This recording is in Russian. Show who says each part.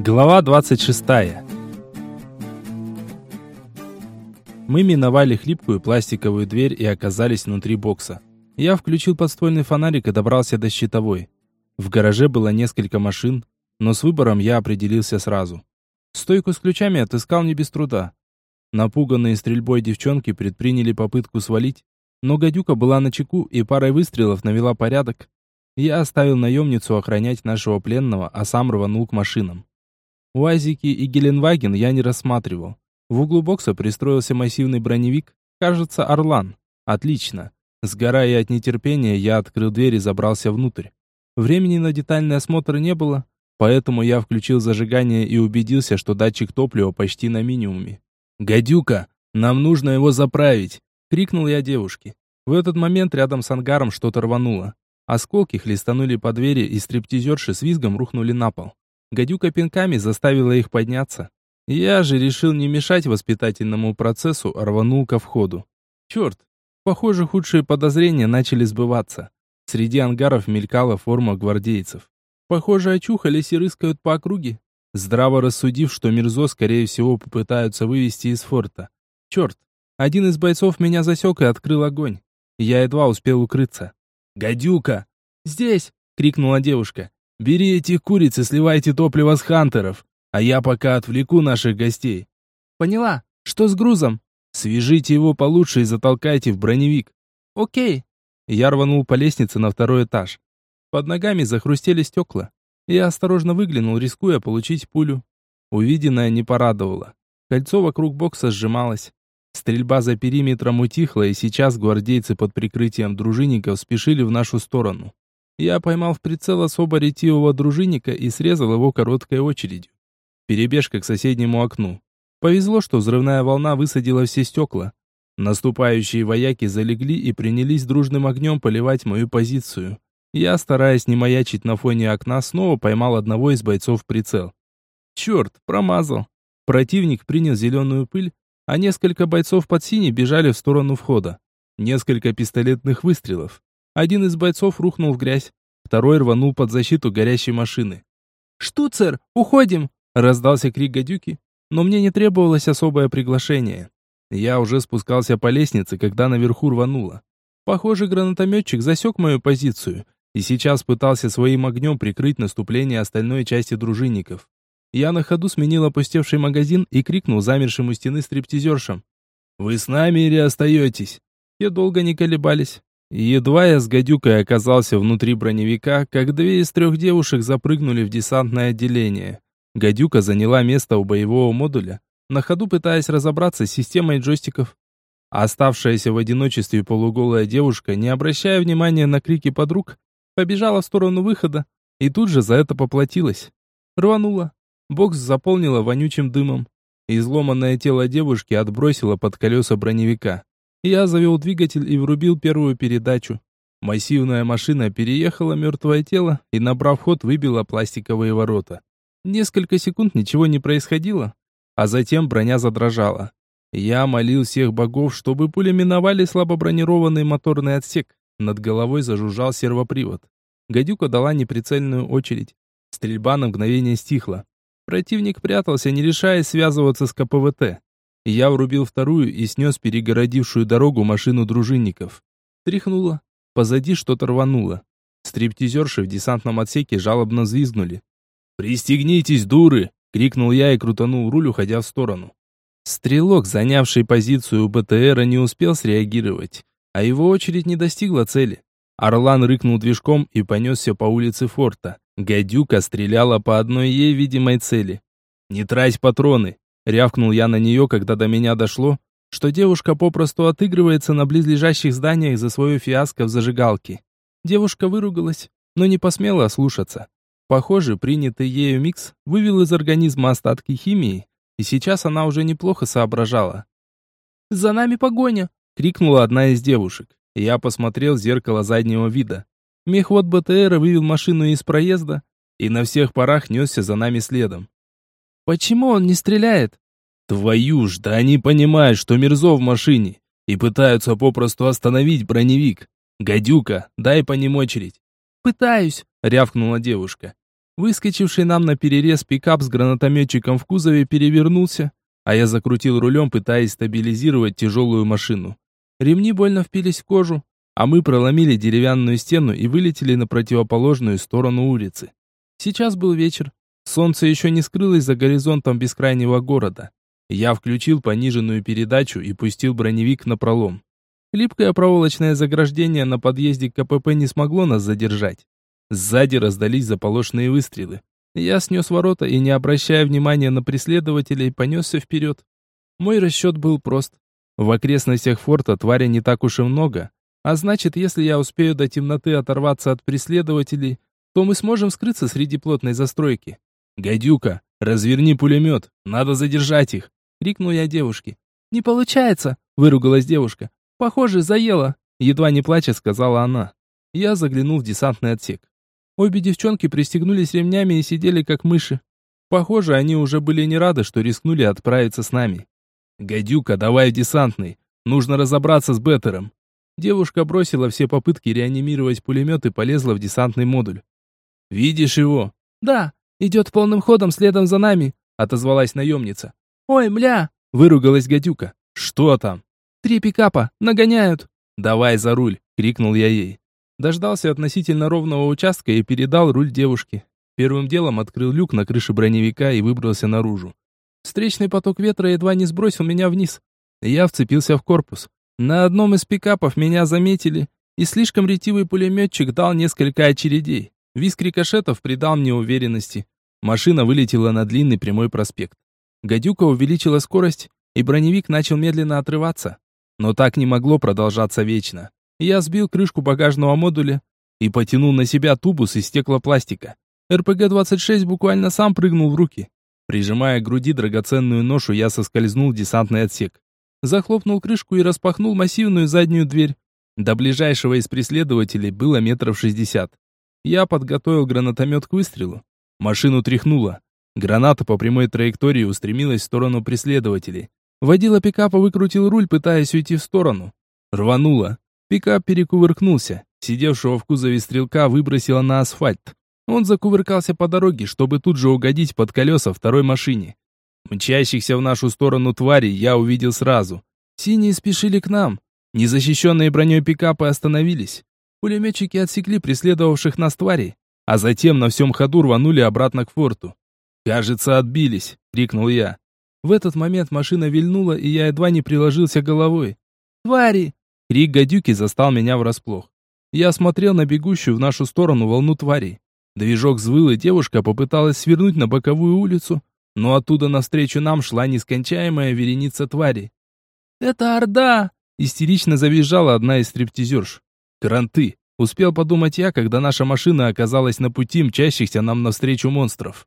Speaker 1: Глава 26. Мы миновали хлипкую пластиковую дверь и оказались внутри бокса. Я включил подствольный фонарик и добрался до щитовой. В гараже было несколько машин, но с выбором я определился сразу. Стойку с ключами отыскал не без труда. Напуганные стрельбой девчонки предприняли попытку свалить, но гадюка была на чеку и парой выстрелов навела порядок. Я оставил наемницу охранять нашего пленного, а сам рванул к машинам. УАЗики и Геленваген я не рассматривал. В углу бокса пристроился массивный броневик, кажется, Орлан. Отлично. Сгорая от нетерпения, я открыл дверь и забрался внутрь. Времени на детальный осмотр не было, поэтому я включил зажигание и убедился, что датчик топлива почти на минимуме. «Гадюка, нам нужно его заправить!» — крикнул я девушке. В этот момент рядом с ангаром что-то рвануло. Осколки хлестанули по двери, и стриптизерши с визгом рухнули на пол. Гадюка пинками заставила их подняться. Я же решил не мешать воспитательному процессу, рванул ко входу. Черт, похоже, худшие подозрения начали сбываться. Среди ангаров мелькала форма гвардейцев. Похоже, очухались и рыскают по округе. Здраво рассудив, что Мирзо, скорее всего, попытаются вывести из форта. Черт, один из бойцов меня засек и открыл огонь. Я едва успел укрыться. «Гадюка!» «Здесь!» — крикнула девушка. Бери эти курицы, сливайте топливо с хантеров, а я пока отвлеку наших гостей. Поняла. Что с грузом? Свяжите его получше и затолкайте в броневик. Окей. Я рванул по лестнице на второй этаж. Под ногами захрустели стекла. Я осторожно выглянул, рискуя получить пулю. Увиденное не порадовало. Кольцо вокруг бокса сжималось. Стрельба за периметром утихла, и сейчас гвардейцы под прикрытием дружинников спешили в нашу сторону. Я поймал в прицел особо ретивого дружинника и срезал его короткой очередью. Перебежка к соседнему окну. Повезло, что взрывная волна высадила все стекла. Наступающие вояки залегли и принялись дружным огнем поливать мою позицию. Я, стараясь не маячить на фоне окна, снова поймал одного из бойцов в прицел. Черт, промазал. Противник принял зеленую пыль, а несколько бойцов под синей бежали в сторону входа. Несколько пистолетных выстрелов. Один из бойцов рухнул в грязь, второй рванул под защиту горящей машины. «Штуцер, уходим!» — раздался крик гадюки, но мне не требовалось особое приглашение. Я уже спускался по лестнице, когда наверху рвануло. Похоже, гранатометчик засек мою позицию и сейчас пытался своим огнем прикрыть наступление остальной части дружинников. Я на ходу сменил опустевший магазин и крикнул замершим у стены стриптизершам. «Вы с нами или остаетесь?» Те долго не колебались. Едва я с гадюкой оказался внутри броневика, как две из трех девушек запрыгнули в десантное отделение. Гадюка заняла место у боевого модуля, на ходу пытаясь разобраться с системой джойстиков. Оставшаяся в одиночестве полуголая девушка, не обращая внимания на крики подруг, побежала в сторону выхода и тут же за это поплатилась. Рванула. Бокс заполнила вонючим дымом. Изломанное тело девушки отбросило под колеса броневика. Я завел двигатель и врубил первую передачу. Массивная машина переехала мертвое тело и, набрав ход, выбила пластиковые ворота. Несколько секунд ничего не происходило, а затем броня задрожала. Я молил всех богов, чтобы пули миновали слабо бронированный моторный отсек. Над головой зажужжал сервопривод. Гадюка дала неприцельную очередь. Стрельба на мгновение стихла. Противник прятался, не решаясь связываться с КПВТ. Я врубил вторую и снес перегородившую дорогу машину дружинников. Тряхнуло. Позади что-то рвануло. Стриптизерши в десантном отсеке жалобно взвизгнули. «Пристегнитесь, дуры!» — крикнул я и крутанул руль, уходя в сторону. Стрелок, занявший позицию у БТРа, не успел среагировать, а его очередь не достигла цели. Орлан рыкнул движком и понесся по улице форта. Гадюка стреляла по одной ей видимой цели. «Не трать патроны!» Рявкнул я на нее, когда до меня дошло, что девушка попросту отыгрывается на близлежащих зданиях за свою фиаско в зажигалке. Девушка выругалась, но не посмела ослушаться. Похоже, принятый ею микс вывел из организма остатки химии, и сейчас она уже неплохо соображала. «За нами погоня!» — крикнула одна из девушек. Я посмотрел в зеркало заднего вида. Мехвод БТРа вывел машину из проезда и на всех парах несся за нами следом. Почему он не стреляет? Твою ж, да они понимают, что Мирзо в машине, и пытаются попросту остановить броневик. Гадюка, дай по ним очередь. Пытаюсь, рявкнула девушка. Выскочивший нам на перерез пикап с гранатометчиком в кузове перевернулся, а я закрутил рулем, пытаясь стабилизировать тяжелую машину. Ремни больно впились в кожу, а мы проломили деревянную стену и вылетели на противоположную сторону улицы. Сейчас был вечер. Солнце еще не скрылось за горизонтом бескрайнего города. Я включил пониженную передачу и пустил броневик на пролом. Липкое проволочное заграждение на подъезде к КПП не смогло нас задержать. Сзади раздались заполошенные выстрелы. Я снес ворота и, не обращая внимания на преследователей, понесся вперед. Мой расчет был прост. В окрестностях форта твари не так уж и много, а значит, если я успею до темноты оторваться от преследователей, то мы сможем скрыться среди плотной застройки. «Гадюка, разверни пулемет, надо задержать их!» — крикнул я девушке. «Не получается!» — выругалась девушка. «Похоже, заело!» — едва не плача сказала она. Я заглянул в десантный отсек. Обе девчонки пристегнулись ремнями и сидели как мыши. Похоже, они уже были не рады, что рискнули отправиться с нами. «Гадюка, давай в десантный. Нужно разобраться с Беттером». Девушка бросила все попытки реанимировать пулемет и полезла в десантный модуль. «Видишь его?» «Да, идет полным ходом следом за нами», — отозвалась наемница. «Ой, мля!» — выругалась гадюка. «Что там?» «Три пикапа, нагоняют!» «Давай за руль!» — крикнул я ей. Дождался относительно ровного участка и передал руль девушке. Первым делом открыл люк на крыше броневика и выбрался наружу. Встречный поток ветра едва не сбросил меня вниз. Я вцепился в корпус. На одном из пикапов меня заметили, и слишком ретивый пулеметчик дал несколько очередей. Виск рикошетов придал мне уверенности. Машина вылетела на длинный прямой проспект. Гадюка увеличила скорость, и броневик начал медленно отрываться. Но так не могло продолжаться вечно. Я сбил крышку багажного модуля и потянул на себя тубус из стеклопластика. РПГ-26 буквально сам прыгнул в руки. Прижимая к груди драгоценную ношу, я соскользнул в десантный отсек. Захлопнул крышку и распахнул массивную заднюю дверь. До ближайшего из преследователей было метров шестьдесят. Я подготовил гранатомет к выстрелу. Машину тряхнуло. Граната по прямой траектории устремилась в сторону преследователей. Водила пикапа выкрутил руль, пытаясь уйти в сторону. Рвануло. Пикап перекувыркнулся. Сидевшего в кузове стрелка выбросило на асфальт. Он закувыркался по дороге, чтобы тут же угодить под колеса второй машине. Мчащихся в нашу сторону тварей я увидел сразу. Синие спешили к нам. Незащищенные броней пикапы остановились. Пулеметчики отсекли преследовавших нас тварей, а затем на всем ходу рванули обратно к форту. «Кажется, отбились!» — крикнул я. В этот момент машина вильнула, и я едва не приложился головой. «Твари!» Крик гадюки застал меня врасплох. Я смотрел на бегущую в нашу сторону волну тварей. Движок взвыл, и девушка попыталась свернуть на боковую улицу, но оттуда навстречу нам шла нескончаемая вереница тварей. «Это Орда!» — истерично завизжала одна из стриптизерш. «Кранты!» — успел подумать я, когда наша машина оказалась на пути мчащихся нам навстречу монстров.